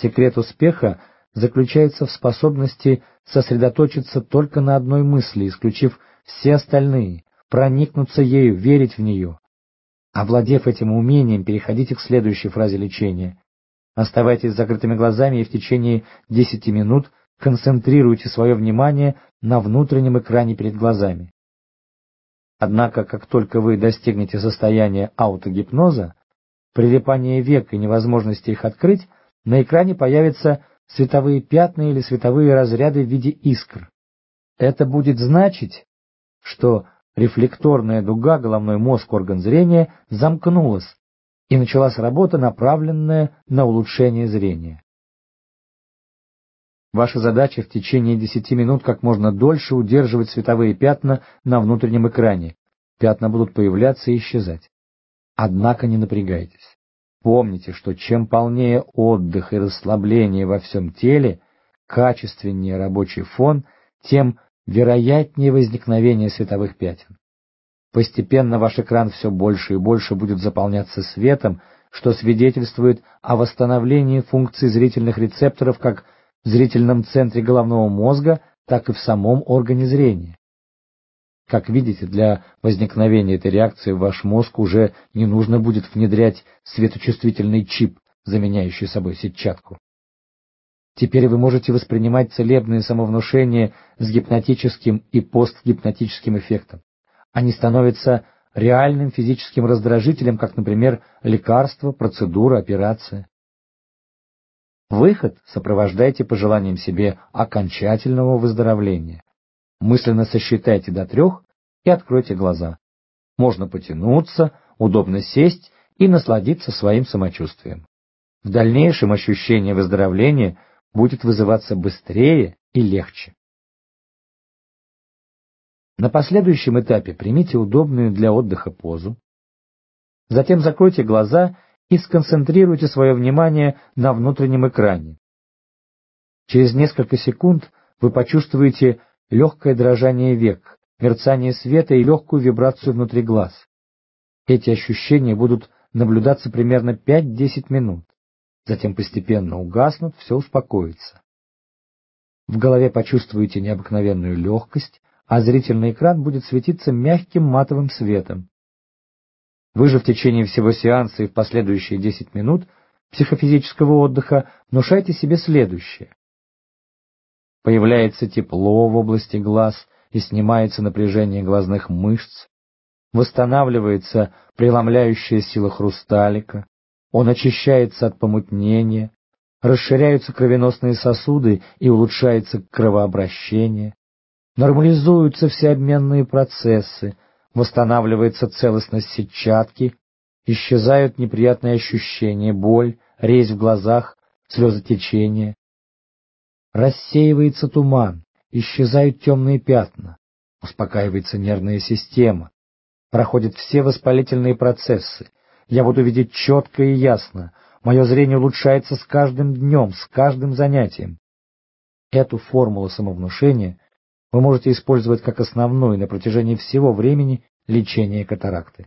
Секрет успеха заключается в способности сосредоточиться только на одной мысли, исключив все остальные, проникнуться ею, верить в нее. Овладев этим умением, переходите к следующей фразе лечения. Оставайтесь закрытыми глазами и в течение 10 минут концентрируйте свое внимание на внутреннем экране перед глазами. Однако, как только вы достигнете состояния аутогипноза, прилипания век и невозможности их открыть, на экране появятся световые пятна или световые разряды в виде искр. Это будет значить, что рефлекторная дуга, головной мозг, орган зрения замкнулась, и началась работа, направленная на улучшение зрения. Ваша задача в течение 10 минут как можно дольше удерживать световые пятна на внутреннем экране. Пятна будут появляться и исчезать. Однако не напрягайтесь. Помните, что чем полнее отдых и расслабление во всем теле, качественнее рабочий фон, тем вероятнее возникновение световых пятен. Постепенно ваш экран все больше и больше будет заполняться светом, что свидетельствует о восстановлении функций зрительных рецепторов как в зрительном центре головного мозга, так и в самом органе зрения. Как видите, для возникновения этой реакции в ваш мозг уже не нужно будет внедрять светочувствительный чип, заменяющий собой сетчатку. Теперь вы можете воспринимать целебные самовнушения с гипнотическим и постгипнотическим эффектом. Они становятся реальным физическим раздражителем, как, например, лекарство, процедура, операция. Выход сопровождайте пожеланием себе окончательного выздоровления. Мысленно сосчитайте до трех и откройте глаза. Можно потянуться, удобно сесть и насладиться своим самочувствием. В дальнейшем ощущение выздоровления будет вызываться быстрее и легче. На последующем этапе примите удобную для отдыха позу. Затем закройте глаза и сконцентрируйте свое внимание на внутреннем экране. Через несколько секунд вы почувствуете легкое дрожание век, мерцание света и легкую вибрацию внутри глаз. Эти ощущения будут наблюдаться примерно 5-10 минут. Затем постепенно угаснут, все успокоится. В голове почувствуете необыкновенную легкость, а зрительный экран будет светиться мягким матовым светом. Вы же в течение всего сеанса и в последующие 10 минут психофизического отдыха внушайте себе следующее. Появляется тепло в области глаз и снимается напряжение глазных мышц, восстанавливается преломляющая сила хрусталика, он очищается от помутнения, расширяются кровеносные сосуды и улучшается кровообращение, нормализуются все обменные процессы, восстанавливается целостность сетчатки, исчезают неприятные ощущения, боль, резь в глазах, слезотечение, Рассеивается туман, исчезают темные пятна, успокаивается нервная система, проходят все воспалительные процессы. Я буду видеть четко и ясно, мое зрение улучшается с каждым днем, с каждым занятием. Эту формулу самовнушения вы можете использовать как основную на протяжении всего времени лечения катаракты.